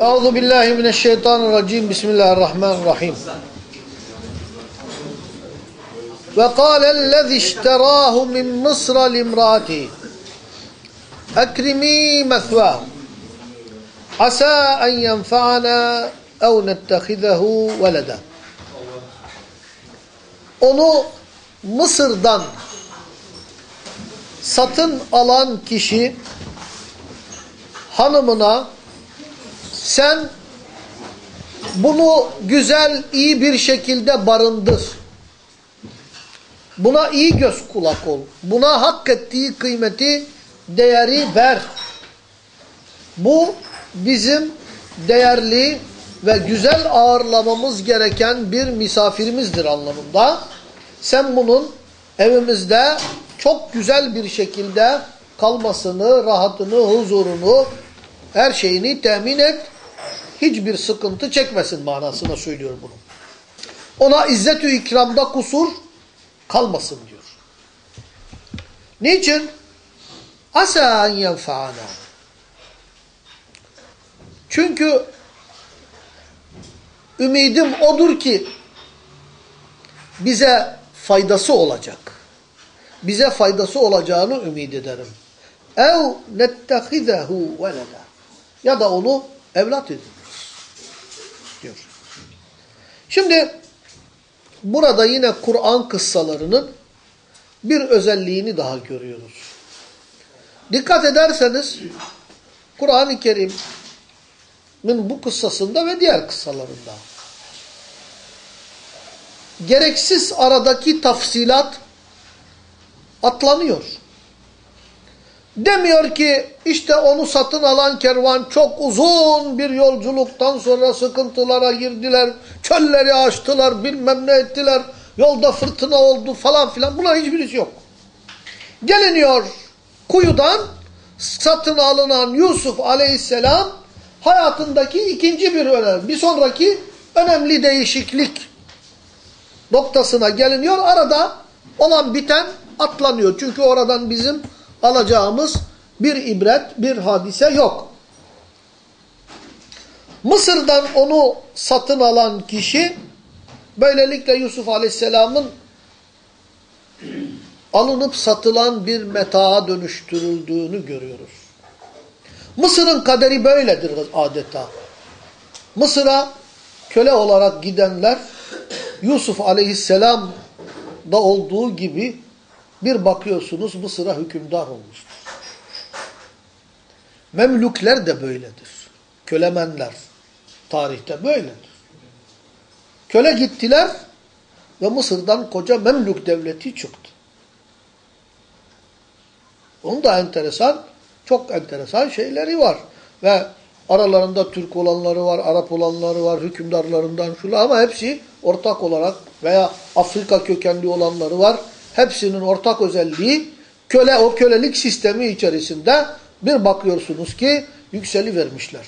Euzu billahi mineşşeytanirracim. Bismillahirrahmanirrahim. Ve kâlellezî işterâhu min Mısra limrâti. Ekrimi mesvâhu. Asâ en yenfa'ana ev nettehizehu veleda. Onu Mısır'dan satın alan kişi hanımına sen bunu güzel, iyi bir şekilde barındır. Buna iyi göz kulak ol. Buna hak ettiği kıymeti, değeri ver. Bu bizim değerli ve güzel ağırlamamız gereken bir misafirimizdir anlamında. Sen bunun evimizde çok güzel bir şekilde kalmasını, rahatını, huzurunu, her şeyini temin et. Hiçbir sıkıntı çekmesin manasına söylüyor bunu. Ona izzet-ü ikramda kusur kalmasın diyor. Niçin? Asa en yenfa'ana. Çünkü ümidim odur ki bize faydası olacak. Bize faydası olacağını ümit ederim. Ev nettehizehu veleda. Ya da onu evlat ediniriz. Diyor. Şimdi burada yine Kur'an kıssalarının bir özelliğini daha görüyoruz. Dikkat ederseniz Kur'an-ı Kerim'in bu kıssasında ve diğer kıssalarında gereksiz aradaki tafsilat atlanıyor. Demiyor ki işte onu satın alan kervan çok uzun bir yolculuktan sonra sıkıntılara girdiler. Çölleri açtılar bilmem ne ettiler. Yolda fırtına oldu falan filan. Bunlar hiçbirisi yok. Geliniyor kuyudan satın alınan Yusuf aleyhisselam hayatındaki ikinci bir önemli, bir sonraki önemli değişiklik noktasına geliniyor. Arada olan biten atlanıyor. Çünkü oradan bizim alacağımız bir ibret, bir hadise yok. Mısır'dan onu satın alan kişi böylelikle Yusuf Aleyhisselam'ın alınıp satılan bir metaa dönüştürüldüğünü görüyoruz. Mısır'ın kaderi böyledir adeta. Mısır'a köle olarak gidenler Yusuf Aleyhisselam da olduğu gibi bir bakıyorsunuz Mısır'a hükümdar olmuştur. Memlükler de böyledir. Kölemenler tarihte böyledir. Köle gittiler ve Mısır'dan koca Memlük devleti çıktı. Onun da enteresan, çok enteresan şeyleri var. Ve aralarında Türk olanları var, Arap olanları var, hükümdarlarından şunu ama hepsi ortak olarak veya Afrika kökenli olanları var. Hepsinin ortak özelliği köle o kölelik sistemi içerisinde bir bakıyorsunuz ki yükseli vermişler.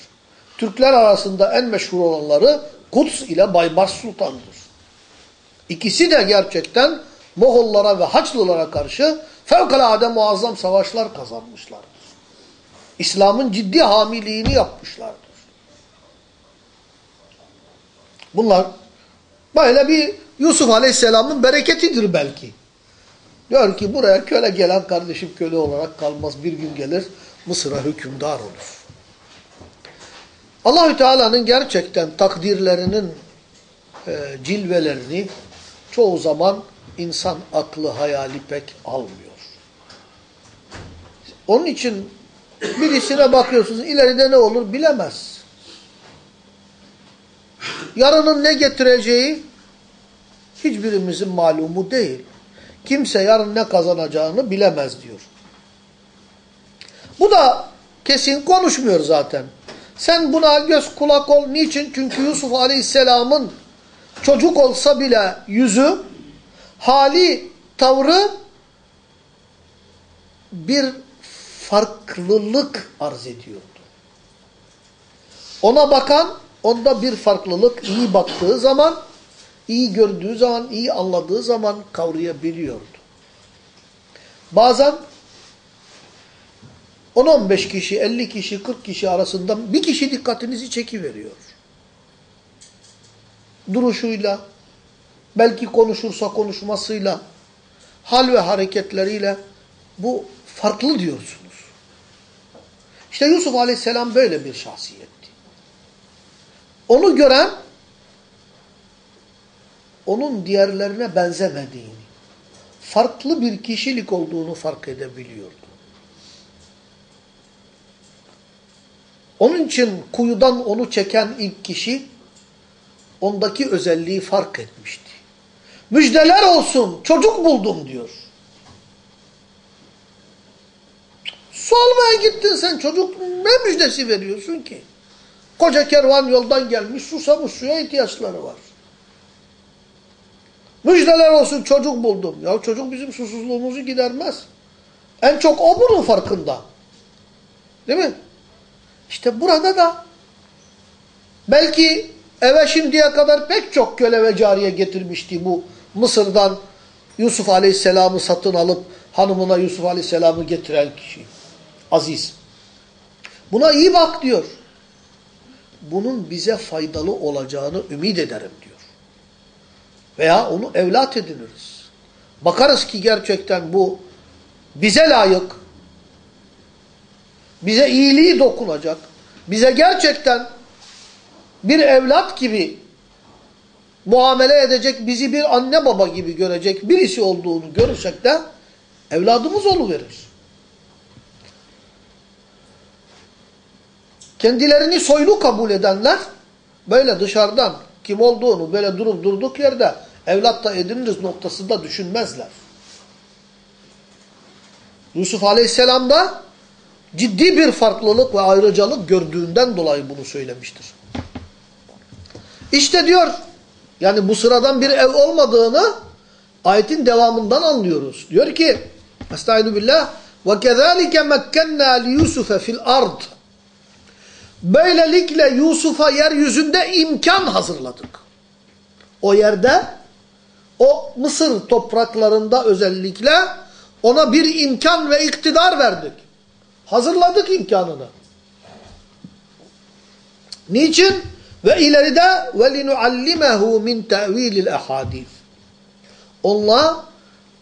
Türkler arasında en meşhur olanları Kuds ile Baybars Sultan'dır. İkisi de gerçekten Moğollara ve Haçlılara karşı fevkalade muazzam savaşlar kazanmışlardır. İslam'ın ciddi hamiliğini yapmışlardır. Bunlar böyle bir Yusuf Aleyhisselam'ın bereketidir belki. Diyor ki buraya köle gelen kardeşim köle olarak kalmaz. Bir gün gelir Mısır'a hükümdar olur. Allahü Teala'nın gerçekten takdirlerinin e, cilvelerini çoğu zaman insan aklı hayali pek almıyor. Onun için birisine bakıyorsunuz ileride ne olur bilemez. Yarının ne getireceği hiçbirimizin malumu değil. Kimse yarın ne kazanacağını bilemez diyor. Bu da kesin konuşmuyor zaten. Sen buna göz kulak ol. Niçin? Çünkü Yusuf Aleyhisselam'ın çocuk olsa bile yüzü, hali, tavrı bir farklılık arz ediyordu. Ona bakan, onda bir farklılık iyi baktığı zaman iyi gördüğü zaman, iyi anladığı zaman kavrayabiliyordu. Bazen 10-15 kişi, 50 kişi, 40 kişi arasında bir kişi dikkatinizi çekiveriyor. Duruşuyla, belki konuşursa konuşmasıyla, hal ve hareketleriyle bu farklı diyorsunuz. İşte Yusuf Aleyhisselam böyle bir şahsiyetti. Onu gören onun diğerlerine benzemediğini, farklı bir kişilik olduğunu fark edebiliyordu. Onun için kuyudan onu çeken ilk kişi ondaki özelliği fark etmişti. Müjdeler olsun çocuk buldum diyor. Su almaya gittin sen çocuk ne müjdesi veriyorsun ki? Koca kervan yoldan gelmiş susamış suya ihtiyaçları var. Müjdeler olsun çocuk buldum. Ya çocuk bizim susuzluğumuzu gidermez. En çok o bunun farkında. Değil mi? İşte burada da belki eve şimdiye kadar pek çok köle ve cariye getirmişti bu Mısır'dan Yusuf Aleyhisselam'ı satın alıp hanımına Yusuf Aleyhisselam'ı getiren kişi. Aziz. Buna iyi bak diyor. Bunun bize faydalı olacağını ümit ederim diyor. Veya onu evlat ediniriz. Bakarız ki gerçekten bu bize layık, bize iyiliği dokunacak, bize gerçekten bir evlat gibi muamele edecek, bizi bir anne baba gibi görecek birisi olduğunu görürsek de evladımız oluverir. Kendilerini soylu kabul edenler böyle dışarıdan kim olduğunu böyle durup durduk yerde evlat da ediniriz noktasında düşünmezler. Yusuf Aleyhisselam da ciddi bir farklılık ve ayrıcalık gördüğünden dolayı bunu söylemiştir. İşte diyor yani bu sıradan bir ev olmadığını ayetin devamından anlıyoruz. Diyor ki Estaizu billah وَكَذَٰلِكَ مَكَّنَّا لِيُوسُفَ fil ard. Böylelikle Yusuf'a yeryüzünde imkan hazırladık. O yerde o Mısır topraklarında özellikle ona bir imkan ve iktidar verdik. Hazırladık imkanını. Niçin? Ve ileride وَلِنُعَلِّمَهُ min تَعْوِيلِ الْاَحَادِيثِ Onunla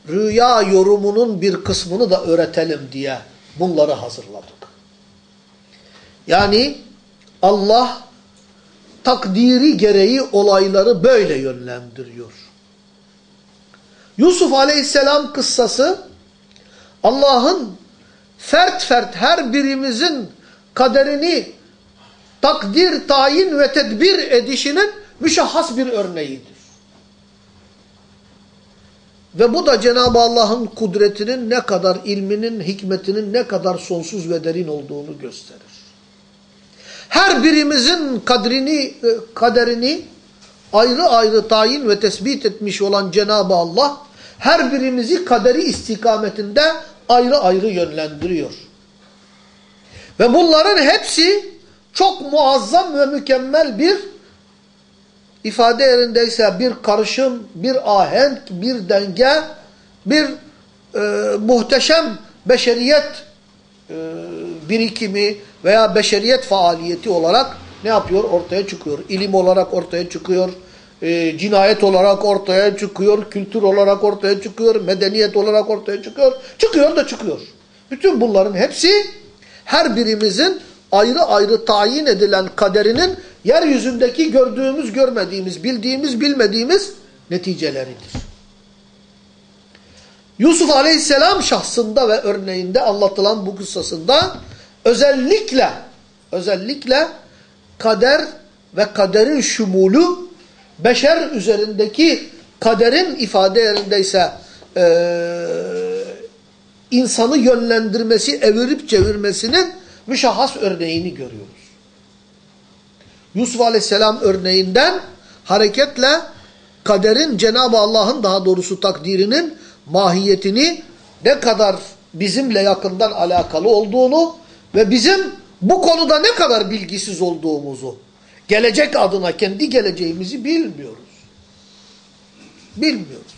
rüya yorumunun bir kısmını da öğretelim diye bunları hazırladık. Yani Allah takdiri gereği olayları böyle yönlendiriyor. Yusuf Aleyhisselam kıssası Allah'ın fert fert her birimizin kaderini takdir, tayin ve tedbir edişinin müşahhas bir örneğidir. Ve bu da Cenab-ı Allah'ın kudretinin ne kadar, ilminin, hikmetinin ne kadar sonsuz ve derin olduğunu gösterir. Her birimizin kadrini, e, kaderini ayrı ayrı tayin ve tespit etmiş olan Cenab-ı Allah, her birimizi kaderi istikametinde ayrı ayrı yönlendiriyor. Ve bunların hepsi çok muazzam ve mükemmel bir ifade yerindeyse bir karışım, bir ahenk, bir denge, bir e, muhteşem beşeriyet e, birikimi veya beşeriyet faaliyeti olarak ne yapıyor? Ortaya çıkıyor. İlim olarak ortaya çıkıyor. E, cinayet olarak ortaya çıkıyor. Kültür olarak ortaya çıkıyor. Medeniyet olarak ortaya çıkıyor. Çıkıyor da çıkıyor. Bütün bunların hepsi her birimizin ayrı ayrı tayin edilen kaderinin yeryüzündeki gördüğümüz, görmediğimiz, bildiğimiz, bilmediğimiz neticeleridir. Yusuf Aleyhisselam şahsında ve örneğinde anlatılan bu kıssasında özellikle özellikle kader ve kaderin şumulu beşer üzerindeki kaderin ifade yerindeyse e, insanı yönlendirmesi, evirip çevirmesinin müşahhas örneğini görüyoruz. Yusuf Aleyhisselam örneğinden hareketle kaderin Cenab-ı Allah'ın daha doğrusu takdirinin mahiyetini ne kadar bizimle yakından alakalı olduğunu ve bizim bu konuda ne kadar bilgisiz olduğumuzu, gelecek adına kendi geleceğimizi bilmiyoruz. Bilmiyoruz.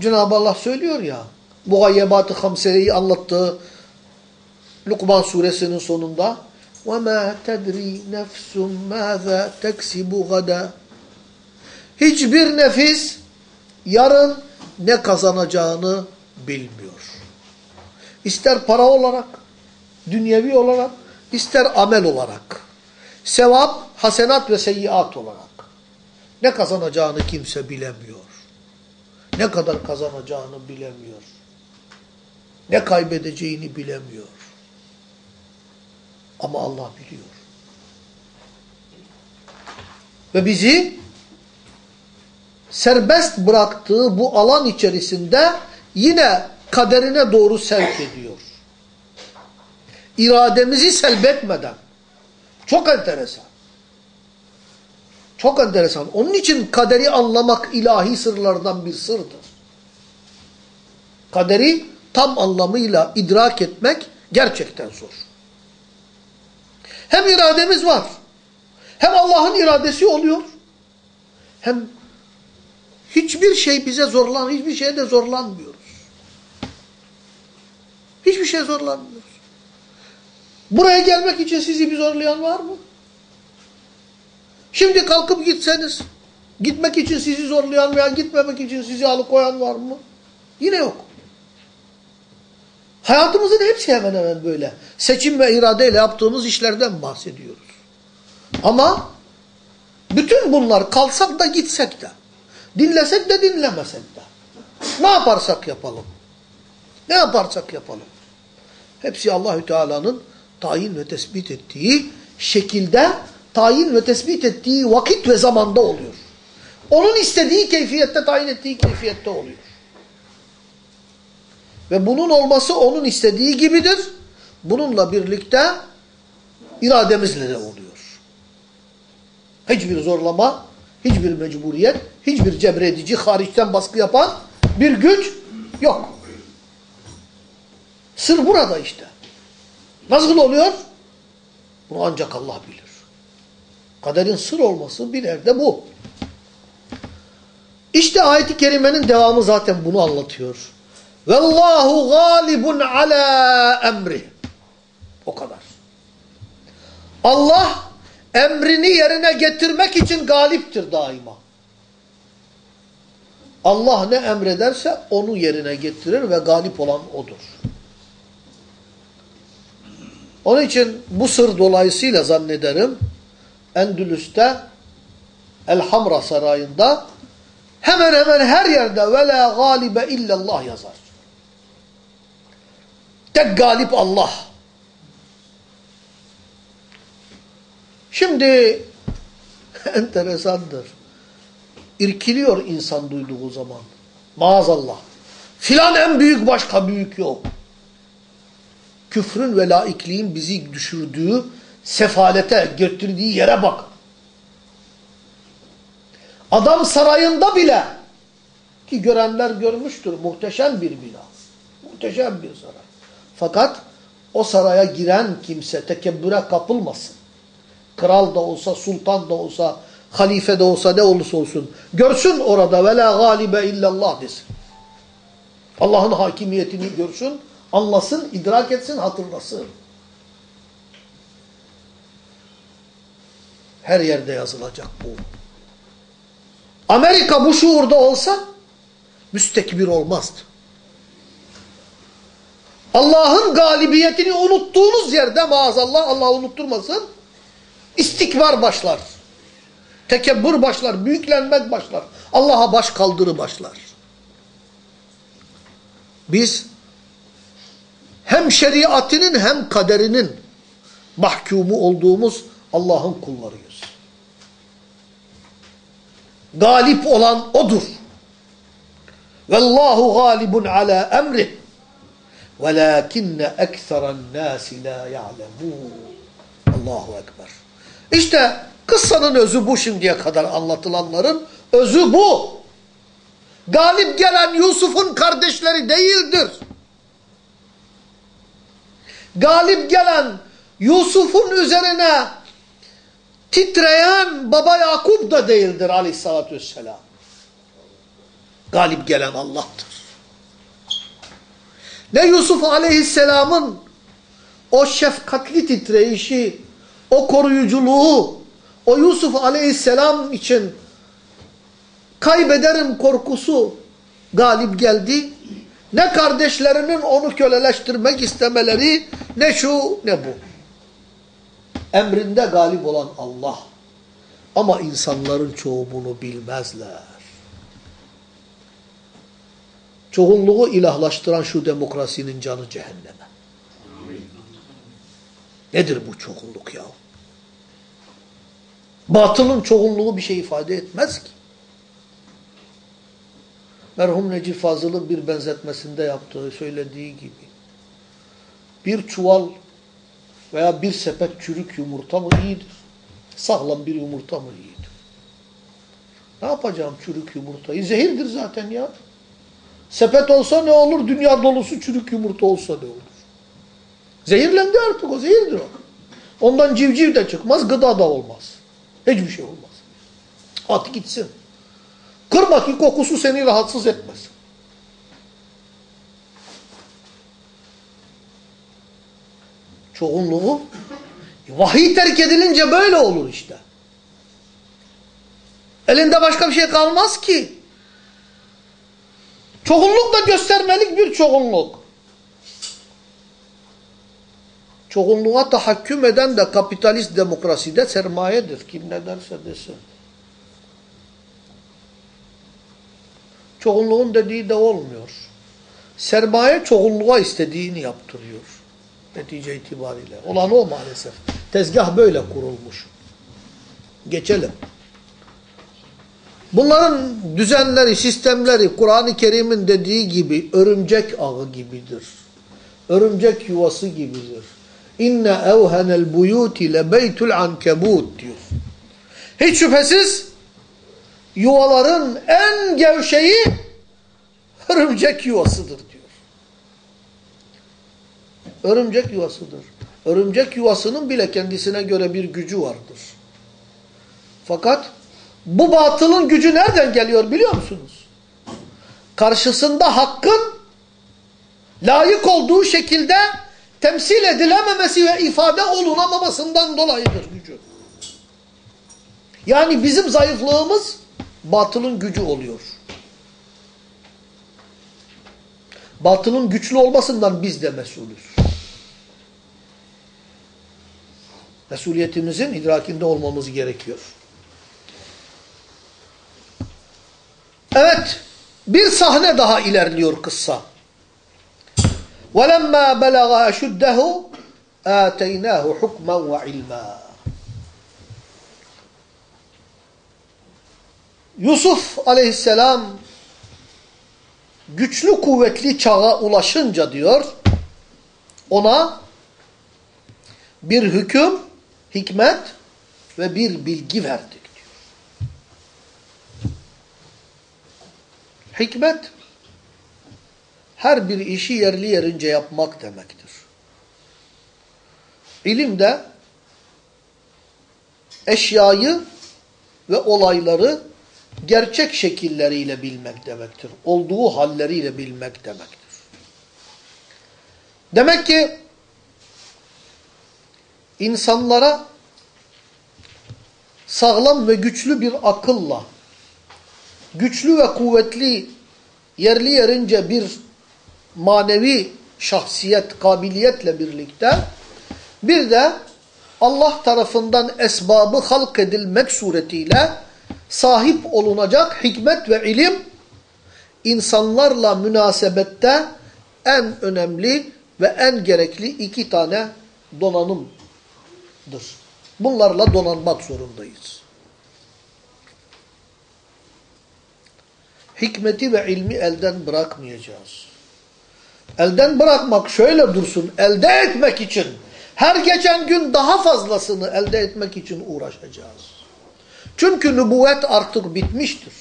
Cenab-ı Allah söylüyor ya, mugayyebat-ı hamseyi anlattığı Lukman suresinin sonunda وَمَا تَدْرِي نَفْسٌ مَاذَا تَكْسِبُ غَدًا Hiçbir nefis yarın ne kazanacağını bilmiyor. İster para olarak, dünyevi olarak, ister amel olarak. Sevap, hasenat ve seyyiat olarak. Ne kazanacağını kimse bilemiyor. Ne kadar kazanacağını bilemiyor. Ne kaybedeceğini bilemiyor. Ama Allah biliyor. Ve bizi serbest bıraktığı bu alan içerisinde yine kaderine doğru sevk ediyor. İrademizi selbetmeden. Çok enteresan. Çok enteresan. Onun için kaderi anlamak ilahi sırlardan bir sırdır. Kaderi tam anlamıyla idrak etmek gerçekten zor. Hem irademiz var. Hem Allah'ın iradesi oluyor. Hem hiçbir şey bize zorlan, hiçbir şeye de zorlanmıyoruz. Hiçbir şey zorlanmıyoruz. Buraya gelmek için sizi bir zorlayan var mı? Şimdi kalkıp gitseniz, gitmek için sizi zorlayan veya gitmemek için sizi alıkoyan var mı? Yine yok. Hayatımızın hepsi hemen hemen böyle. Seçim ve iradeyle yaptığımız işlerden bahsediyoruz. Ama bütün bunlar kalsak da gitsek de, dinlesek de dinlemesek de, ne yaparsak yapalım, ne yaparsak yapalım. Hepsi Allahü Teala'nın tayin ve tespit ettiği şekilde, tayin ve tespit ettiği vakit ve zamanda oluyor. Onun istediği keyfiyette, tayin ettiği keyfiyette oluyor. Ve bunun olması onun istediği gibidir. Bununla birlikte irademizle de oluyor. Hiçbir zorlama, hiçbir mecburiyet, hiçbir cebredici, hariçten baskı yapan bir güç yok. Sır burada işte. Nasıl oluyor? Bunu ancak Allah bilir. Kaderin sır olması bir yerde bu. İşte ayet-i kerimenin devamı zaten bunu anlatıyor. Vallahu galibun ala emri. O kadar. Allah emrini yerine getirmek için galiptir daima. Allah ne emrederse onu yerine getirir ve galip olan odur. Onun için bu sır dolayısıyla zannederim Endülüs'te Elhamra Sarayı'nda hemen hemen her yerde ve la galibe illallah yazar. Tek galip Allah. Şimdi enteresandır. İrkiliyor insan duyduğu zaman. Maazallah. Filan en büyük başka büyük yok. Küfrün ve laikliğin bizi düşürdüğü sefalete götürdüğü yere bak. Adam sarayında bile ki görenler görmüştür muhteşem bir bina. Muhteşem bir saray. Fakat o saraya giren kimse tekebbüre kapılmasın. Kral da olsa, sultan da olsa, halife de olsa ne olursa olsun. Görsün orada ve la galibe illallah desin. Allah'ın hakimiyetini görsün, anlasın, idrak etsin, hatırlasın. Her yerde yazılacak bu. Amerika bu şuurda olsa müstekbir olmazdı. Allah'ın galibiyetini unuttuğunuz yerde maazallah Allah unutturmasın istikbar başlar. Tekebbür başlar, büyüklenmek başlar. Allah'a baş kaldırı başlar. Biz hem şeriatinin hem kaderinin mahkumu olduğumuz Allah'ın kullarıyız. Galip olan O'dur. Vallahu galibun ala emrih. Velakinne ekseren nasi la ya'lemun. Allahu Ekber. İşte kıssanın özü bu şimdiye kadar anlatılanların özü bu. Galip gelen Yusuf'un kardeşleri değildir. Galip gelen Yusuf'un üzerine titreyen baba Yakup da değildir aleyhissalatü vesselam. Galip gelen Allah'tır. Ne Yusuf aleyhisselamın o şefkatli titreyişi, o koruyuculuğu, o Yusuf aleyhisselam için kaybederim korkusu galip geldi. Ne kardeşlerinin onu köleleştirmek istemeleri, ne şu ne bu. Emrinde galip olan Allah. Ama insanların çoğu bunu bilmezler. Çoğunluğu ilahlaştıran şu demokrasinin canı cehenneme. Nedir bu çoğunluk ya? Batılın çoğunluğu bir şey ifade etmez ki. Merhum Necip Fazıl'ın bir benzetmesinde yaptığı, söylediği gibi. Bir çuval veya bir sepet çürük yumurta mı iyidir? Sağlam bir yumurta mı iyidir? Ne yapacağım çürük yumurtayı? Zehirdir zaten ya. Sepet olsa ne olur? Dünya dolusu çürük yumurta olsa ne olur? Zehirlendi artık o, zehirdir o. Ondan civciv de çıkmaz, gıda da olmaz. Hiçbir şey olmaz. At gitsin. Kırma ki kokusu seni rahatsız etmesin. Çoğunluğu vahiy terk edilince böyle olur işte. Elinde başka bir şey kalmaz ki. Çoğunluk da göstermelik bir çoğunluk. Çoğunluğa tahakküm eden de kapitalist demokraside sermayedir. Kim ne derse desin. Çoğunluğun dediği de olmuyor. Sermaye çoğunluğa istediğini yaptırıyor. Netice itibariyle. Olan o maalesef. Tezgah böyle kurulmuş. Geçelim. Bunların düzenleri, sistemleri Kur'an-ı Kerim'in dediği gibi örümcek ağı gibidir. Örümcek yuvası gibidir. İnne evhenel buyuti lebeytul ankebut diyor. Hiç şüphesiz yuvaların en gevşeği örümcek yuvasıdır diyor. Örümcek yuvasıdır. Örümcek yuvasının bile kendisine göre bir gücü vardır. Fakat bu batılın gücü nereden geliyor biliyor musunuz? Karşısında hakkın layık olduğu şekilde temsil edilememesi ve ifade olunamamasından dolayıdır gücü. Yani bizim zayıflığımız batılın gücü oluyor. Batılın güçlü olmasından biz de mesulüz. Mesuliyetimizin idrakinde olmamız gerekiyor. Evet, bir sahne daha ilerliyor kıssa. وَلَمَّا بَلَغَ أَشُدَّهُ آتَيْنَاهُ حُكْمًا وَعِلْمًا Yusuf aleyhisselam güçlü kuvvetli çağa ulaşınca diyor, ona bir hüküm, hikmet ve bir bilgi verdik diyor. Hikmet, her bir işi yerli yerince yapmak demektir. İlim de eşyayı ve olayları gerçek şekilleriyle bilmek demektir. Olduğu halleriyle bilmek demektir. Demek ki insanlara sağlam ve güçlü bir akılla, güçlü ve kuvvetli yerli yerince bir manevi şahsiyet, kabiliyetle birlikte bir de Allah tarafından esbabı halk edilmek suretiyle sahip olunacak hikmet ve ilim insanlarla münasebette en önemli ve en gerekli iki tane donanımdır. Bunlarla donanmak zorundayız. Hikmeti ve ilmi elden bırakmayacağız. Elden bırakmak şöyle dursun, elde etmek için, her geçen gün daha fazlasını elde etmek için uğraşacağız. Çünkü nübüvvet artık bitmiştir.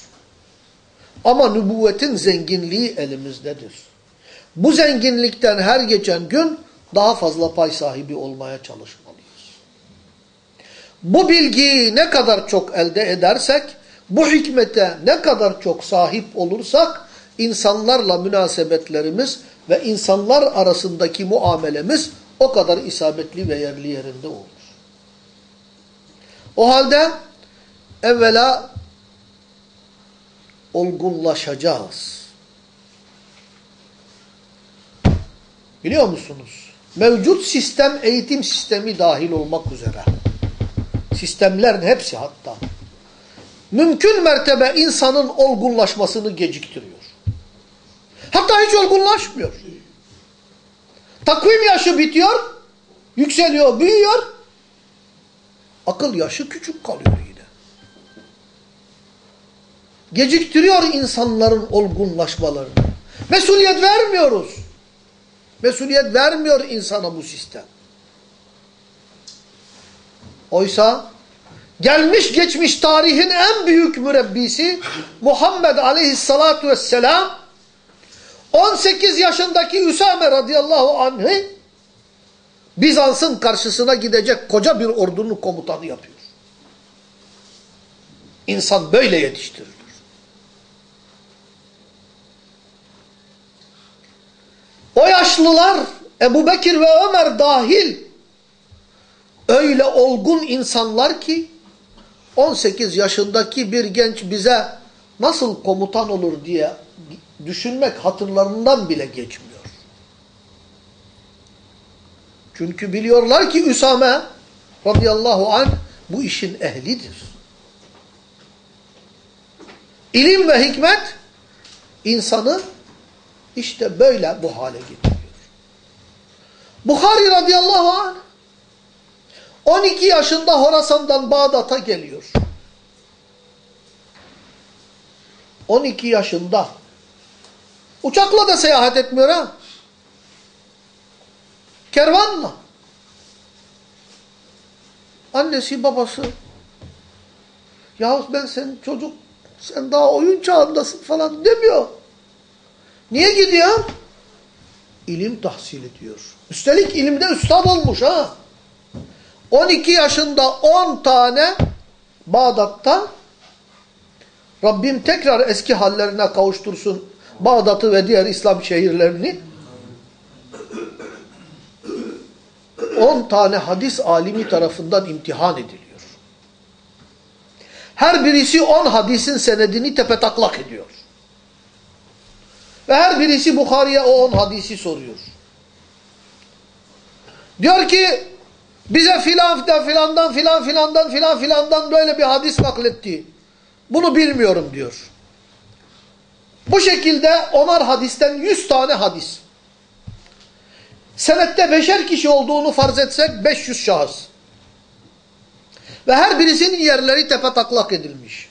Ama nübüvvetin zenginliği elimizdedir. Bu zenginlikten her geçen gün daha fazla pay sahibi olmaya çalışmalıyız. Bu bilgiyi ne kadar çok elde edersek, bu hikmete ne kadar çok sahip olursak, insanlarla münasebetlerimiz ve insanlar arasındaki muamelemiz o kadar isabetli ve yerli yerinde olur. O halde evvela olgunlaşacağız. Biliyor musunuz? Mevcut sistem eğitim sistemi dahil olmak üzere. Sistemlerin hepsi hatta. Mümkün mertebe insanın olgunlaşmasını geciktiriyor. Hatta hiç olgunlaşmıyor. Takvim yaşı bitiyor, yükseliyor, büyüyor. Akıl yaşı küçük kalıyor. Geciktiriyor insanların olgunlaşmalarını. Mesuliyet vermiyoruz. Mesuliyet vermiyor insana bu sistem. Oysa gelmiş geçmiş tarihin en büyük mürebbisi Muhammed aleyhissalatu vesselam 18 yaşındaki Üsame radıyallahu anh'ı Bizans'ın karşısına gidecek koca bir ordunun komutanı yapıyor. İnsan böyle yetiştirilir. O yaşlılar Ebu Bekir ve Ömer dahil öyle olgun insanlar ki 18 yaşındaki bir genç bize nasıl komutan olur diye düşünmek hatırlarından bile geçmiyor. Çünkü biliyorlar ki Üsame radıyallahu anh bu işin ehlidir. İlim ve hikmet insanı işte böyle bu hale getiriyor. Bukhari radıyallahu anh 12 yaşında Horasan'dan Bağdat'a geliyor. 12 yaşında. Uçakla da seyahat etmiyor ha. Kervanla. Annesi babası. Yahut ben sen çocuk, sen daha oyun çağındasın falan demiyor. Niye gidiyor? İlim tahsil ediyor. Üstelik ilimde üstad olmuş ha. 12 yaşında 10 tane Bağdat'ta Rabbim tekrar eski hallerine kavuştursun Bağdat'ı ve diğer İslam şehirlerini 10 tane hadis alimi tarafından imtihan ediliyor. Her birisi 10 hadisin senedini tepetaklak ediyor. Ve her birisi Bukhari'ye o 10 hadisi soruyor. Diyor ki bize filan da filandan filan filandan filan filandan böyle bir hadis nakletti. Bunu bilmiyorum diyor. Bu şekilde onar hadisten yüz tane hadis. Senette beşer kişi olduğunu farz etsek 500 şahıs. Ve her birisinin yerleri tepe taklak edilmiş.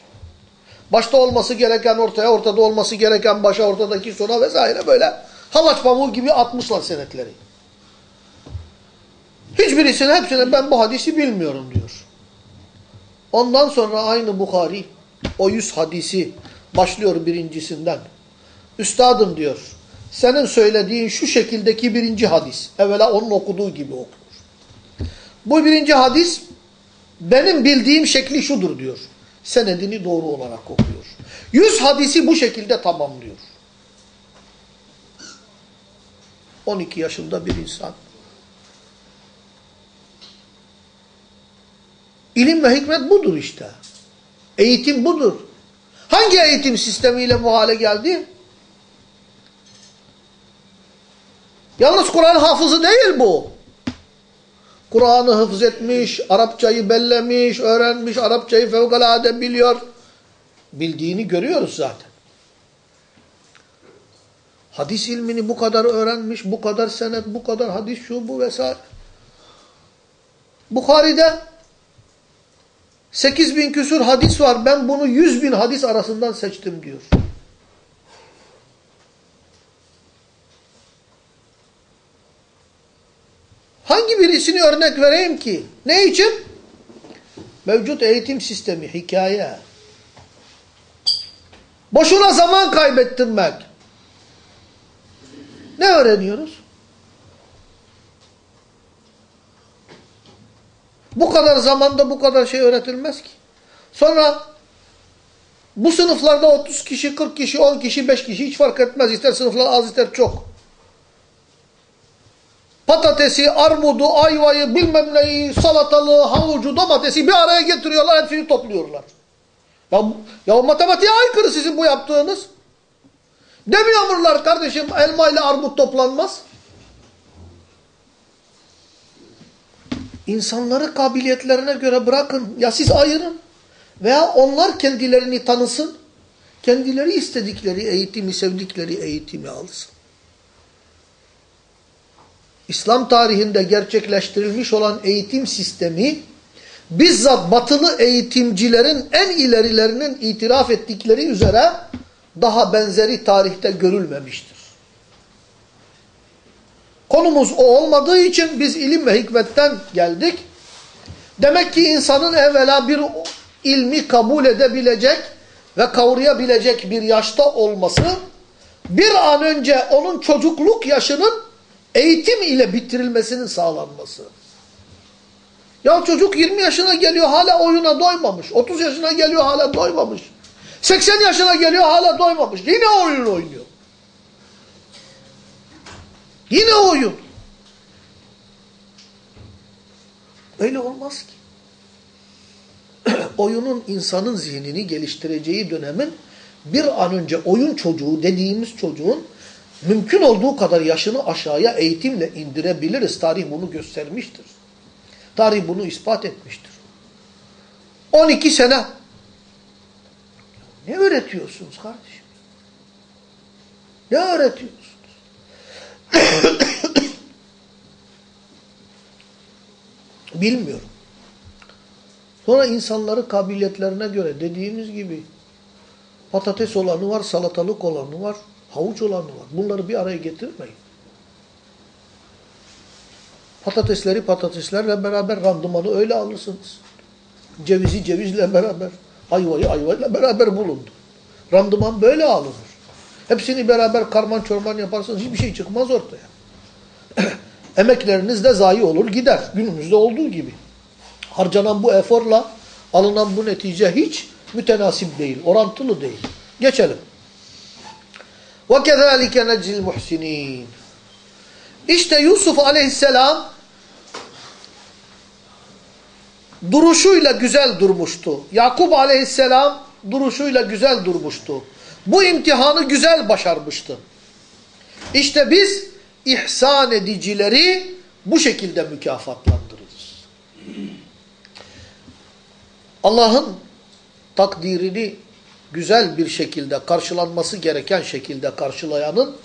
Başta olması gereken ortaya, ortada olması gereken başa, ortadaki sona vesaire böyle halaç pamuğu gibi atmışlar senetleri. Hiçbirisine hepsine ben bu hadisi bilmiyorum diyor. Ondan sonra aynı Bukhari o yüz hadisi başlıyor birincisinden. Üstadım diyor. Senin söylediğin şu şekildeki birinci hadis. Evvela onun okuduğu gibi okur. Bu birinci hadis benim bildiğim şekli şudur diyor. Senedini doğru olarak okuyor. Yüz hadisi bu şekilde tamamlıyor. 12 yaşında bir insan. İlim ve hikmet budur işte. Eğitim budur. Hangi eğitim sistemiyle bu hale geldi? Yalnız Kur'an hafızı değil bu. Kur'an'ı hıfz etmiş, Arapçayı bellemiş, öğrenmiş, Arapçayı fevkalade biliyor. Bildiğini görüyoruz zaten. Hadis ilmini bu kadar öğrenmiş, bu kadar senet, bu kadar hadis şu bu vesaire. Bukhari'de 8 bin küsur hadis var. Ben bunu 100 bin hadis arasından seçtim diyor. Hangi birisini örnek vereyim ki? Ne için? Mevcut eğitim sistemi, hikaye. Boşuna zaman kaybettirmek. Ne öğreniyoruz? Bu kadar zamanda bu kadar şey öğretilmez ki. Sonra bu sınıflarda 30 kişi, 40 kişi, 10 kişi, 5 kişi hiç fark etmez. İster sınıflar az ister çok. Patatesi, armudu, ayvayı, bilmem neyi, salatalığı, havucu, domatesi bir araya getiriyorlar, hepsini topluyorlar. Ya, ya matematiğe aykırı sizin bu yaptığınız. Demiyor mular kardeşim elma ile armut toplanmaz? İnsanları kabiliyetlerine göre bırakın. Ya siz ayırın. Veya onlar kendilerini tanısın. Kendileri istedikleri eğitimi, sevdikleri eğitimi alsın. İslam tarihinde gerçekleştirilmiş olan eğitim sistemi bizzat batılı eğitimcilerin en ilerilerinin itiraf ettikleri üzere daha benzeri tarihte görülmemiştir. Konumuz o olmadığı için biz ilim ve hikmetten geldik. Demek ki insanın evvela bir ilmi kabul edebilecek ve kavrayabilecek bir yaşta olması bir an önce onun çocukluk yaşının eğitim ile bitirilmesinin sağlanması. Ya çocuk 20 yaşına geliyor hala oyuna doymamış. 30 yaşına geliyor hala doymamış. 80 yaşına geliyor hala doymamış. Yine oyun oynuyor. Yine oyun. Öyle olmaz ki. Oyunun insanın zihnini geliştireceği dönemin bir an önce oyun çocuğu dediğimiz çocuğun mümkün olduğu kadar yaşını aşağıya eğitimle indirebiliriz. Tarih bunu göstermiştir. Tarih bunu ispat etmiştir. 12 sene. Ne öğretiyorsunuz kardeşim? Ne öğretiyorsunuz? Bilmiyorum. Sonra insanları kabiliyetlerine göre dediğimiz gibi patates olanı var, salatalık olanı var, havuç olanı var. Bunları bir araya getirmeyin. Patatesleri patateslerle beraber randımanı öyle alırsınız. Cevizi cevizle beraber, ayvayı ayvayla beraber bulundu. Randıman böyle alınır. Hepsini beraber karman çorman yaparsanız hiçbir şey çıkmaz ortaya. Emekleriniz de zayi olur gider. Günümüzde olduğu gibi. Harcanan bu eforla alınan bu netice hiç mütenasip değil, orantılı değil. Geçelim. وَكَذَٰلِكَ نَجْزِ الْمُحْسِنِينَ İşte Yusuf aleyhisselam duruşuyla güzel durmuştu. Yakup aleyhisselam duruşuyla güzel durmuştu. Bu imtihanı güzel başarmıştı. İşte biz ihsan edicileri bu şekilde mükafatlandırırız. Allah'ın takdirini güzel bir şekilde karşılanması gereken şekilde karşılayanın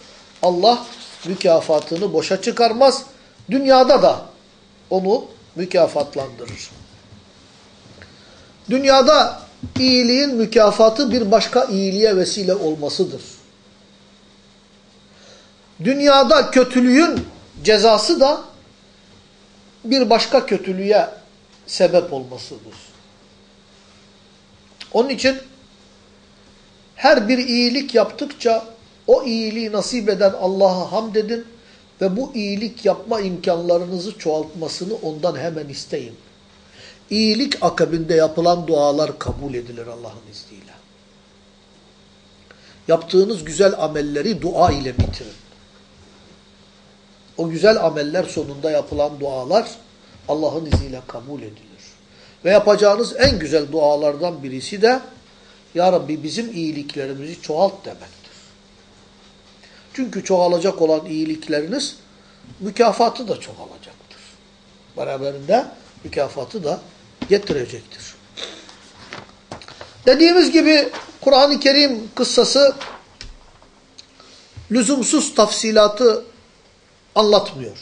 Allah mükafatını boşa çıkarmaz. Dünyada da onu mükafatlandırır. Dünyada iyiliğin mükafatı bir başka iyiliğe vesile olmasıdır. Dünyada kötülüğün cezası da bir başka kötülüğe sebep olmasıdır. Onun için her bir iyilik yaptıkça o iyiliği nasip eden Allah'a hamd edin ve bu iyilik yapma imkanlarınızı çoğaltmasını ondan hemen isteyin. İyilik akabinde yapılan dualar kabul edilir Allah'ın izniyle. Yaptığınız güzel amelleri dua ile bitirin. O güzel ameller sonunda yapılan dualar Allah'ın izniyle kabul edilir. Ve yapacağınız en güzel dualardan birisi de Ya Rabbi bizim iyiliklerimizi çoğalt demektir. Çünkü çoğalacak olan iyilikleriniz mükafatı da çoğalacaktır. Beraberinde mükafatı da getirecektir. Dediğimiz gibi Kur'an-ı Kerim kıssası lüzumsuz tafsilatı anlatmıyor.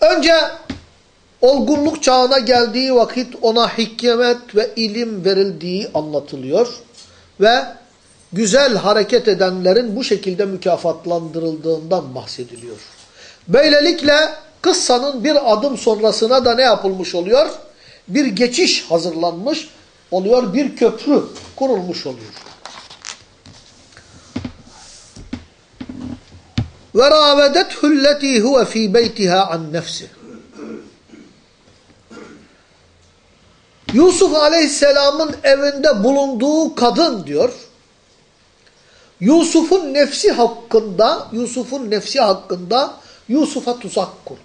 Önce olgunluk çağına geldiği vakit ona hikmet ve ilim verildiği anlatılıyor ve güzel hareket edenlerin bu şekilde mükafatlandırıldığından bahsediliyor. Böylelikle kıssanın bir adım sonrasına da ne yapılmış oluyor? Bir geçiş hazırlanmış oluyor, bir köprü kurulmuş oluyor. Ve ravedethu allati huve fi beytiha an nefsi. Yusuf Aleyhisselam'ın evinde bulunduğu kadın diyor. Yusuf'un nefsi hakkında, Yusuf'un nefsi hakkında Yusuf'a tuzak kurdu.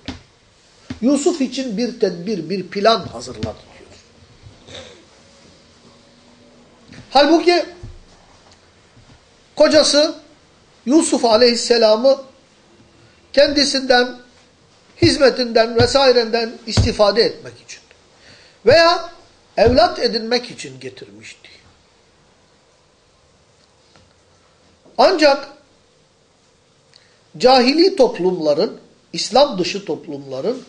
Yusuf için bir tedbir, bir plan hazırladı diyor. Halbuki kocası Yusuf aleyhisselamı kendisinden, hizmetinden vesairenden istifade etmek için veya evlat edinmek için getirmişti. Ancak cahili toplumların, İslam dışı toplumların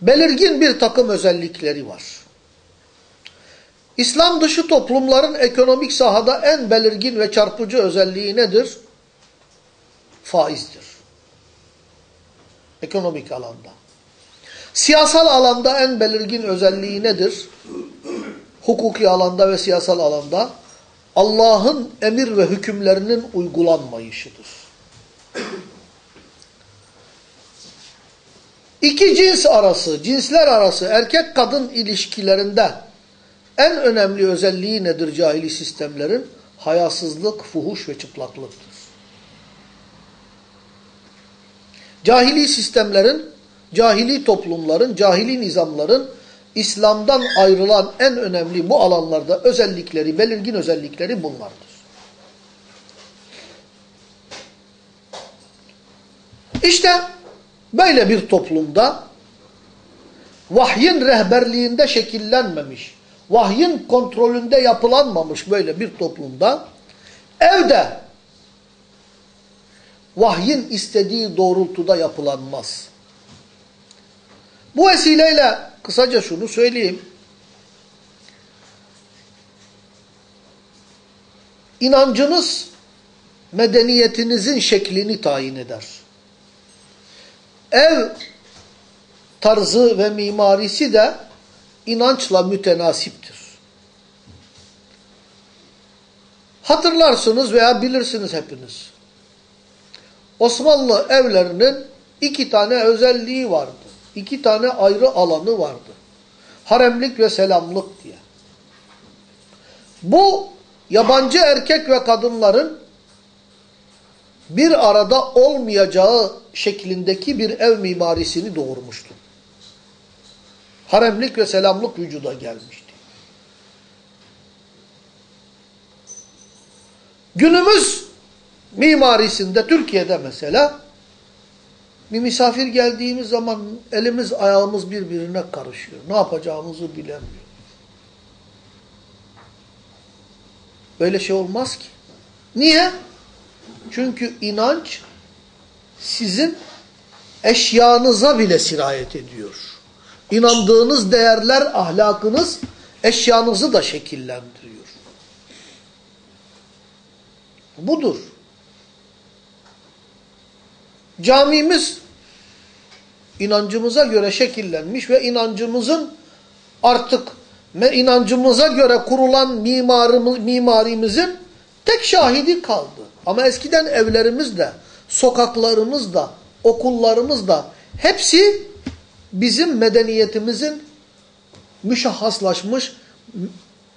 belirgin bir takım özellikleri var. İslam dışı toplumların ekonomik sahada en belirgin ve çarpıcı özelliği nedir? Faizdir. Ekonomik alanda. Siyasal alanda en belirgin özelliği nedir? Hukuki alanda ve siyasal alanda Allah'ın emir ve hükümlerinin uygulanmayışıdır. İki cins arası, cinsler arası erkek kadın ilişkilerinde en önemli özelliği nedir cahili sistemlerin? Hayasızlık, fuhuş ve çıplaklıktır. Cahili sistemlerin, cahili toplumların, cahili nizamların İslam'dan ayrılan en önemli bu alanlarda özellikleri, belirgin özellikleri bunlardır. İşte böyle bir toplumda vahyin rehberliğinde şekillenmemiş, vahyin kontrolünde yapılanmamış böyle bir toplumda evde vahyin istediği doğrultuda yapılanmaz. Bu vesileyle kısaca şunu söyleyeyim. İnancınız medeniyetinizin şeklini tayin eder. Ev tarzı ve mimarisi de inançla mütenasiptir. Hatırlarsınız veya bilirsiniz hepiniz. Osmanlı evlerinin iki tane özelliği vardı. İki tane ayrı alanı vardı. Haremlik ve selamlık diye. Bu yabancı erkek ve kadınların bir arada olmayacağı şeklindeki bir ev mimarisini doğurmuştu. Haremlik ve selamlık vücuda gelmişti. Günümüz mimarisinde Türkiye'de mesela bir misafir geldiğimiz zaman elimiz ayağımız birbirine karışıyor. Ne yapacağımızı bilemiyor. Böyle şey olmaz ki. Niye? Çünkü inanç sizin eşyanıza bile sirayet ediyor. İnandığınız değerler, ahlakınız eşyanızı da şekillendiriyor. Budur. Camimiz inancımıza göre şekillenmiş ve inancımızın artık inancımıza göre kurulan mimarımız, mimarimizin tek şahidi kaldı. Ama eskiden evlerimiz de, sokaklarımız da, okullarımız da hepsi bizim medeniyetimizin müşahhaslaşmış,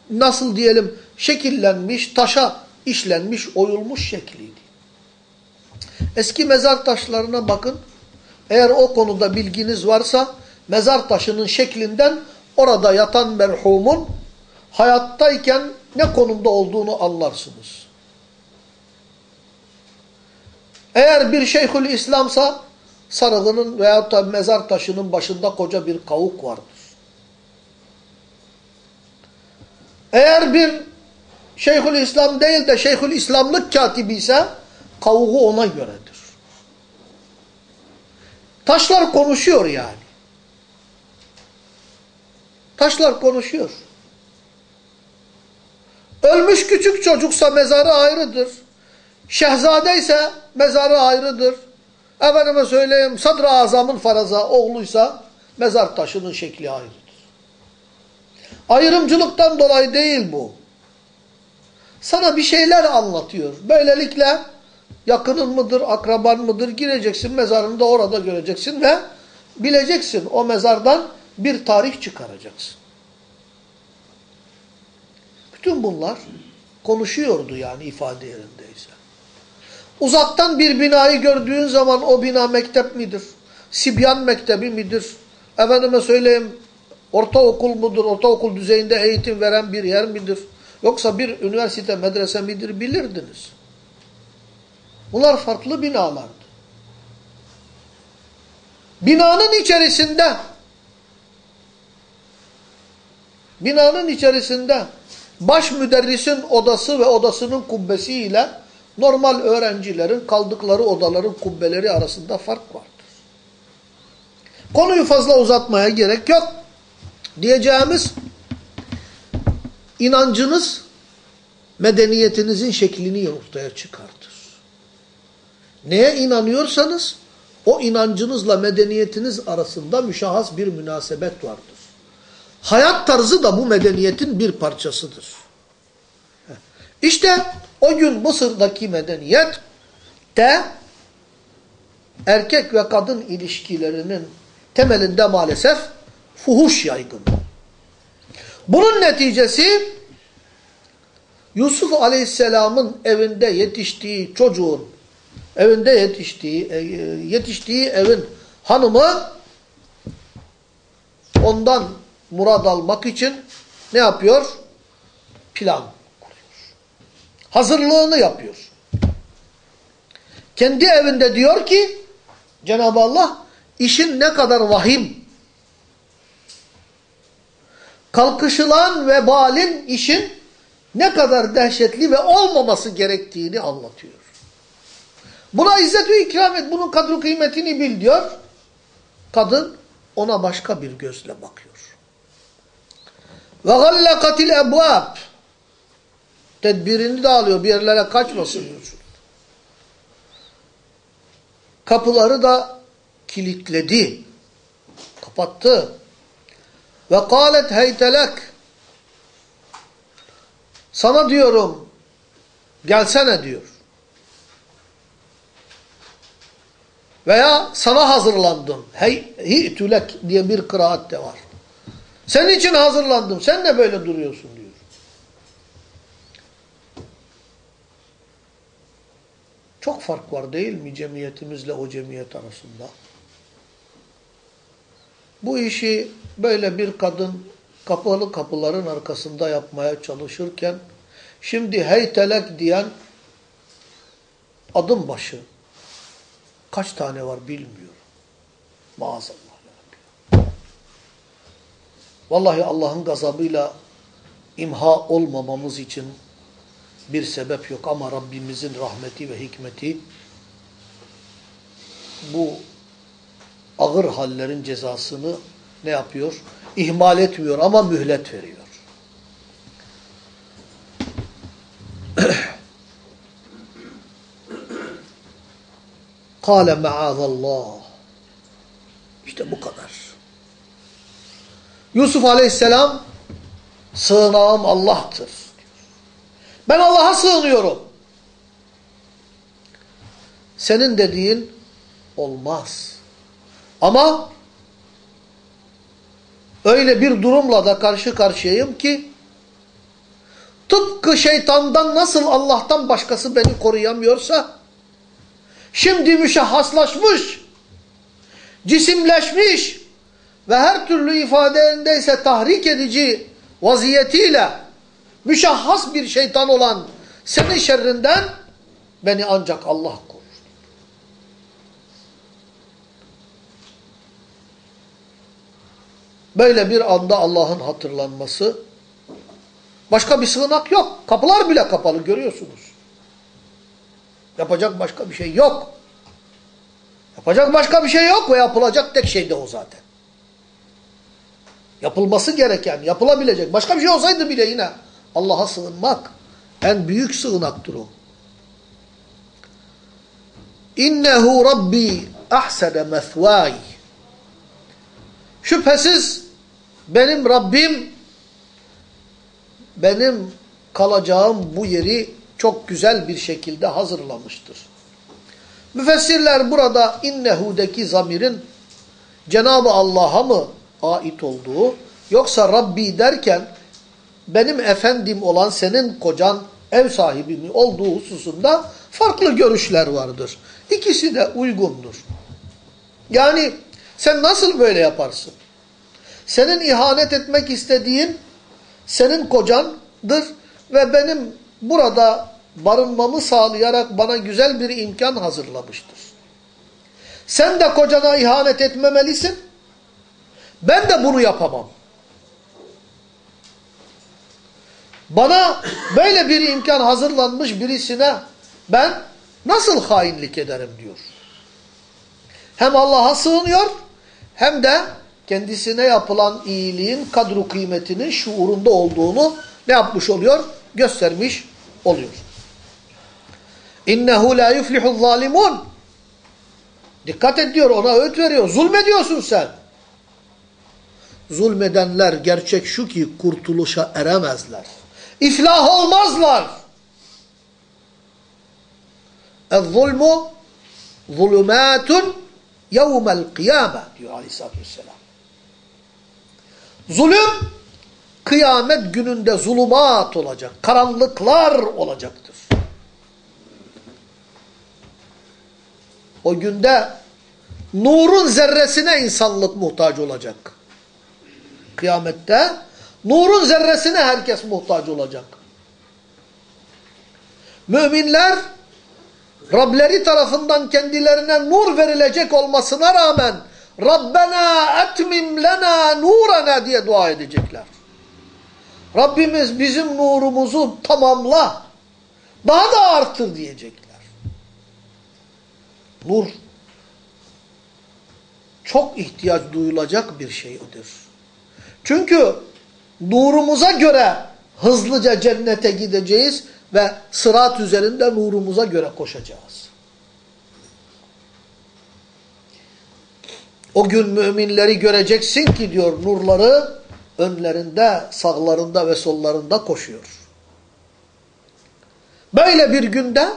nasıl diyelim şekillenmiş, taşa işlenmiş, oyulmuş şekliydi. Eski mezar taşlarına bakın. Eğer o konuda bilginiz varsa mezar taşının şeklinden orada yatan merhumun hayattayken ne konumda olduğunu anlarsınız. Eğer bir şeyhül İslamsa sarığının veyahut da mezar taşının başında koca bir kavuk vardır. Eğer bir şeyhül İslam değil de şeyhül İslamlık katibi ise kavuğu ona göredir. Taşlar konuşuyor yani. Taşlar konuşuyor. Ölmüş küçük çocuksa mezarı ayrıdır. Şehzade ise mezarı ayrıdır. Efendime söyleyeyim Sadr-ı Azam'ın faraza oğluysa mezar taşının şekli ayrıdır. Ayrımcılıktan dolayı değil bu. Sana bir şeyler anlatıyor. Böylelikle yakının mıdır, akraban mıdır gireceksin mezarını da orada göreceksin ve bileceksin o mezardan bir tarih çıkaracaksın. Bütün bunlar konuşuyordu yani ifade yerindeyse. Uzaktan bir binayı gördüğün zaman o bina mektep midir? Sibyan mektebi midir? Efendime söyleyeyim ortaokul mudur? Ortaokul düzeyinde eğitim veren bir yer midir? Yoksa bir üniversite, medrese midir bilirdiniz. Bunlar farklı binalardı. Binanın içerisinde binanın içerisinde baş müderrisin odası ve odasının kubbesiyle normal öğrencilerin kaldıkları odaların kubbeleri arasında fark vardır. Konuyu fazla uzatmaya gerek yok. Diyeceğimiz inancınız medeniyetinizin şeklini ortaya çıkartır. Neye inanıyorsanız o inancınızla medeniyetiniz arasında müşahhas bir münasebet vardır. Hayat tarzı da bu medeniyetin bir parçasıdır. İşte o gün Mısır'daki medeniyet de erkek ve kadın ilişkilerinin temelinde maalesef fuhuş yaygın. Bunun neticesi Yusuf Aleyhisselam'ın evinde yetiştiği çocuğun evinde yetiştiği e, yetiştiği evin hanımı ondan murad almak için ne yapıyor? Plan kuruyor. Hazırlığını yapıyor. Kendi evinde diyor ki Cenab-ı Allah işin ne kadar vahim kalkışılan vebalin işin ne kadar dehşetli ve olmaması gerektiğini anlatıyor. Buna izzet ve ikram et, bunun kadro kıymetini bil diyor. Kadın ona başka bir gözle bakıyor. Ve gallakatil ebvab tedbirini de alıyor bir yerlere kaçmasın diyor. Kapıları da kilitledi. Kapattı. Ve kâlet heytelek sana diyorum gelsene diyor. Veya sana hazırlandım. Hey, hi'tülek diye bir kıraat de var. Senin için hazırlandım. Sen ne böyle duruyorsun diyor. Çok fark var değil mi cemiyetimizle o cemiyet arasında? Bu işi böyle bir kadın kapalı kapıların arkasında yapmaya çalışırken şimdi heytelek diyen adım başı kaç tane var bilmiyorum. Maazallah. Vallahi Allah'ın gazabıyla imha olmamamız için bir sebep yok ama Rabbimizin rahmeti ve hikmeti bu ağır hallerin cezasını ne yapıyor? İhmal etmiyor ama mühlet veriyor. Kale maazallah. İşte bu kadar. Yusuf aleyhisselam sığınağım Allah'tır. Ben Allah'a sığınıyorum. Senin dediğin olmaz. Ama öyle bir durumla da karşı karşıyayım ki tıpkı şeytandan nasıl Allah'tan başkası beni koruyamıyorsa şimdi müşahhaslaşmış, cisimleşmiş ve her türlü ifadeindeyse tahrik edici vaziyetiyle müşahhas bir şeytan olan senin şerrinden beni ancak Allah korur. Böyle bir anda Allah'ın hatırlanması başka bir sığınak yok. Kapılar bile kapalı görüyorsunuz. Yapacak başka bir şey yok. Yapacak başka bir şey yok ve yapılacak tek şey de o zaten. Yapılması gereken, yapılabilecek başka bir şey olsaydı bile yine Allah'a sığınmak en büyük sığınaktır o. İnnehu Rabbi ahsene methvay. Şüphesiz benim Rabbim benim kalacağım bu yeri çok güzel bir şekilde hazırlamıştır. Müfessirler burada innehu'daki zamirin Cenab-ı Allah'a mı ait olduğu yoksa Rabbi derken benim efendim olan senin kocan ev sahibi mi olduğu hususunda farklı görüşler vardır. İkisi de uygundur. Yani sen nasıl böyle yaparsın? Senin ihanet etmek istediğin senin kocandır ve benim burada barınmamı sağlayarak bana güzel bir imkan hazırlamıştır. Sen de kocana ihanet etmemelisin. Ben de bunu yapamam. Bana böyle bir imkan hazırlanmış birisine ben nasıl hainlik ederim diyor. Hem Allah'a sığınıyor hem de kendisine yapılan iyiliğin kadru kıymetinin şuurunda olduğunu ne yapmış oluyor? Göstermiş oluyor. İnnehu la yuflihul zalimun. Dikkat et diyor ona öğüt veriyor. Zulmediyorsun sen. Zulmedenler gerçek şu ki kurtuluşa eremezler. İflah olmazlar. El-zulmu zulümatun yevmel kıyame diyor aleyhissalatü vesselam. Zulüm kıyamet gününde zulumat olacak. Karanlıklar olacaktır. O günde nurun zerresine insanlık muhtaç olacak. Kıyamette nurun zerresine herkes muhtaç olacak. Müminler Rableri tarafından kendilerine nur verilecek olmasına rağmen Rabbena etmim lena nurana diye dua edecekler. Rabbimiz bizim nurumuzu tamamla. Daha da artır diyecekler. Nur çok ihtiyaç duyulacak bir şeydir. Çünkü nurumuza göre hızlıca cennete gideceğiz ve sırat üzerinde nurumuza göre koşacağız. O gün müminleri göreceksin ki diyor nurları önlerinde, sağlarında ve sollarında koşuyor. Böyle bir günde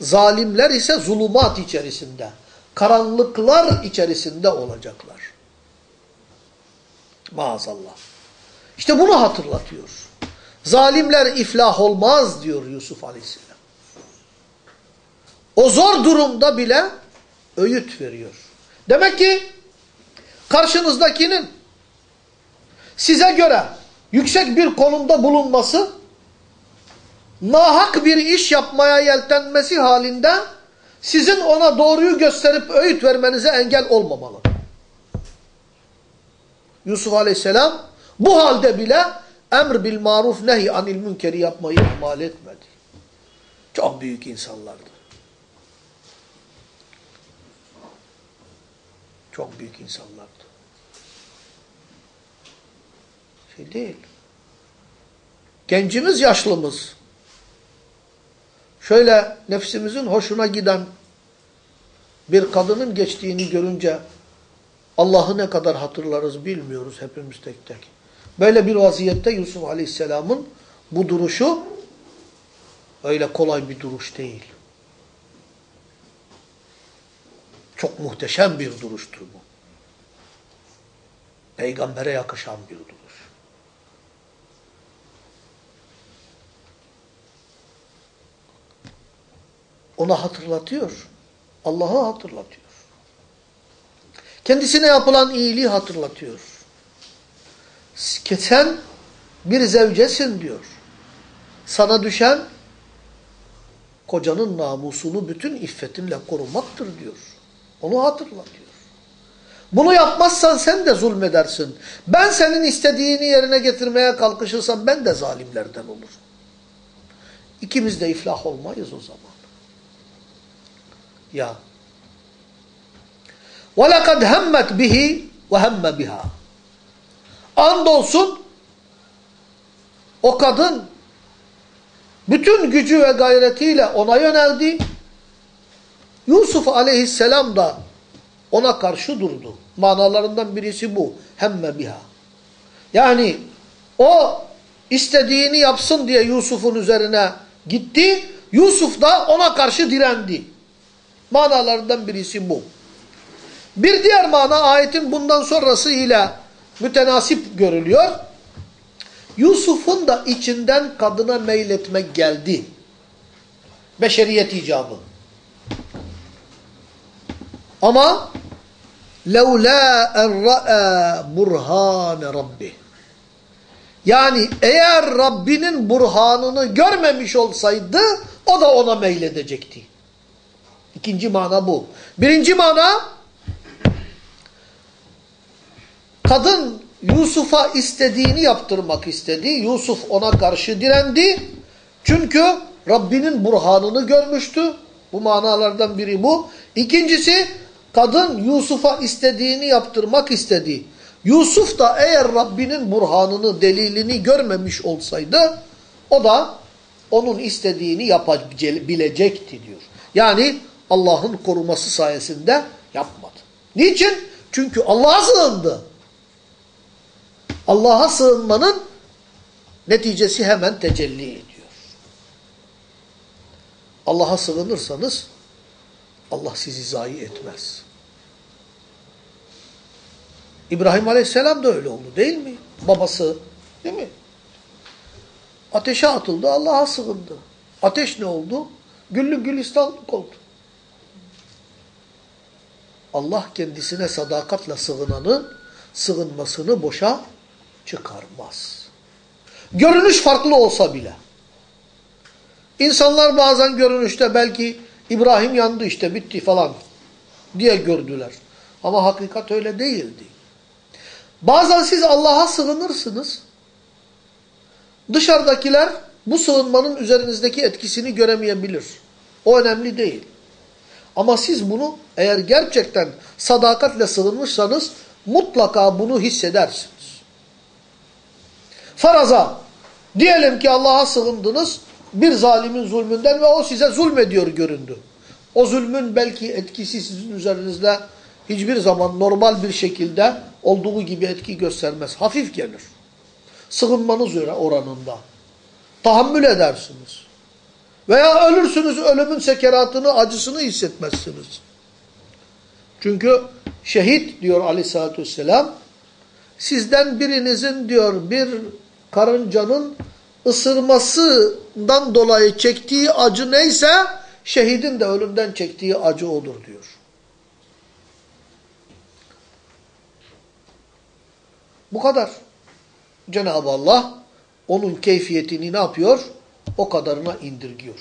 zalimler ise zulumat içerisinde, karanlıklar içerisinde olacaklar. Maazallah. İşte bunu hatırlatıyor. Zalimler iflah olmaz diyor Yusuf Aleyhisselam. O zor durumda bile öğüt veriyor. Demek ki karşınızdakinin size göre yüksek bir konumda bulunması, nahak bir iş yapmaya yeltenmesi halinde sizin ona doğruyu gösterip öğüt vermenize engel olmamalı. Yusuf Aleyhisselam bu halde bile emr bil maruf nehi anil münkeri yapmayı ihmal etmedi. Çok büyük insanlardı. Çok büyük insanlardı. Şey değil. Gencimiz, yaşlımız. Şöyle nefsimizin hoşuna giden bir kadının geçtiğini görünce Allah'ı ne kadar hatırlarız bilmiyoruz hepimiz tek tek. Böyle bir vaziyette Yusuf Aleyhisselam'ın bu duruşu öyle kolay bir duruş değil. Çok muhteşem bir duruştur bu. Peygambere yakışan bir duruş. Ona hatırlatıyor. Allah'ı hatırlatıyor. Kendisine yapılan iyiliği hatırlatıyor. Sen bir zevcesin diyor. Sana düşen kocanın namusunu bütün iffetinle korumaktır diyor. Onu hatırlatıyor. Bunu yapmazsan sen de zulmedersin. Ben senin istediğini yerine getirmeye kalkışırsam ben de zalimlerden olurum. İkimiz de iflah olmayız o zaman. Ya. وَلَقَدْ هَمَّتْ بِهِ وَهَمَّ بِهَا Andolsun o kadın bütün gücü ve gayretiyle ona yöneldi. Yusuf aleyhisselam da ona karşı durdu. Manalarından birisi bu. Hemme biha. Yani o istediğini yapsın diye Yusuf'un üzerine gitti. Yusuf da ona karşı direndi. Manalarından birisi bu. Bir diğer mana ayetin bundan sonrası ile mütenasip görülüyor. Yusuf'un da içinden kadına meyletmek geldi. Beşeriyet icabı. Ama لَوْلَا اَنْ رَأَى بُرْهَانَ رَبِّهِ Yani eğer Rabbinin burhanını görmemiş olsaydı o da ona meyledecekti. İkinci mana bu. Birinci mana kadın Yusuf'a istediğini yaptırmak istedi. Yusuf ona karşı direndi. Çünkü Rabbinin burhanını görmüştü. Bu manalardan biri bu. İkincisi kadın Yusuf'a istediğini yaptırmak istedi. Yusuf da eğer Rabbinin burhanını, delilini görmemiş olsaydı o da onun istediğini yapabilecekti diyor. Yani Allah'ın koruması sayesinde yapmadı. Niçin? Çünkü Allah'a sığındı. Allah'a sığınmanın neticesi hemen tecelli ediyor. Allah'a sığınırsanız Allah sizi zayi etmez. İbrahim Aleyhisselam da öyle oldu değil mi? Babası değil mi? Ateşe atıldı, Allah'a sığındı. Ateş ne oldu? Güllük gülistanlık oldu. Allah kendisine sadakatle sığınanın sığınmasını boşa çıkarmaz. Görünüş farklı olsa bile. İnsanlar bazen görünüşte belki İbrahim yandı işte bitti falan diye gördüler. Ama hakikat öyle değildi. Bazen siz Allah'a sığınırsınız. Dışarıdakiler bu sığınmanın üzerinizdeki etkisini göremeyebilir. O önemli değil. Ama siz bunu eğer gerçekten sadakatle sığınmışsanız mutlaka bunu hissedersiniz. Faraza, diyelim ki Allah'a sığındınız bir zalimin zulmünden ve o size zulmediyor göründü. O zulmün belki etkisi sizin üzerinizde hiçbir zaman normal bir şekilde olduğu gibi etki göstermez. Hafif gelir. Sığınmanız oranında. Tahammül edersiniz. Veya ölürsünüz ölümün sekeratını, acısını hissetmezsiniz. Çünkü şehit diyor aleyhissalatü vesselam, sizden birinizin diyor bir karıncanın ısırmasından dolayı çektiği acı neyse şehidin de ölümden çektiği acı odur diyor. Bu kadar. Cenab-ı Allah onun keyfiyetini ne yapıyor? O kadarına indirgiyor.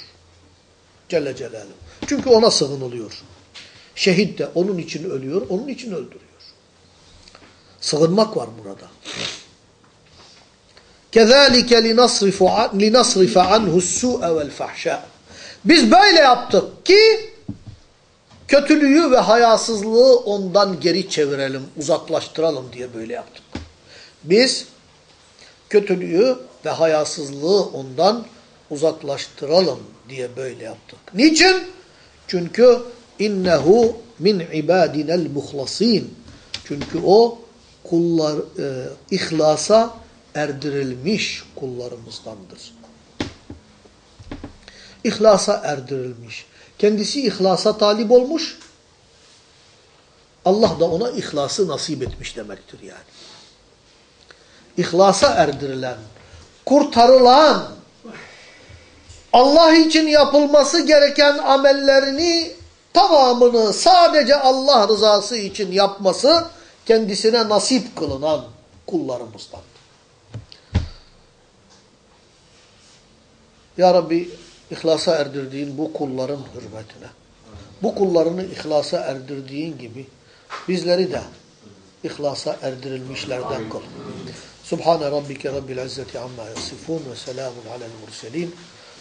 Celle Celaluhu. Çünkü ona sığınılıyor. Şehit de onun için ölüyor, onun için öldürüyor. Sığınmak var burada. كَذَٰلِكَ لِنَصْرِفَ عَنْهُ السُّوءَ وَالْفَحْشَاءَ Biz böyle yaptık ki kötülüğü ve hayasızlığı ondan geri çevirelim, uzaklaştıralım diye böyle yaptık. Biz kötülüğü ve hayasızlığı ondan uzaklaştıralım diye böyle yaptık. Niçin? Çünkü innehu min ibadinel muhlasin. Çünkü o kullar e, ihlasa erdirilmiş kullarımızdandır. İhlasa erdirilmiş. Kendisi ihlasa talip olmuş. Allah da ona ihlası nasip etmiş demektir yani. İhlasa erdirilen, kurtarılan, Allah için yapılması gereken amellerini tamamını sadece Allah rızası için yapması kendisine nasip kılınan kullarımızdan. Ya Rabbi ihlasa erdirdiğin bu kulların hürmetine, bu kullarını ihlasa erdirdiğin gibi bizleri de ihlasa erdirilmişlerden kıl. Subhane rabbike rabbil izzeti amma yasifun ve selamun alel murselin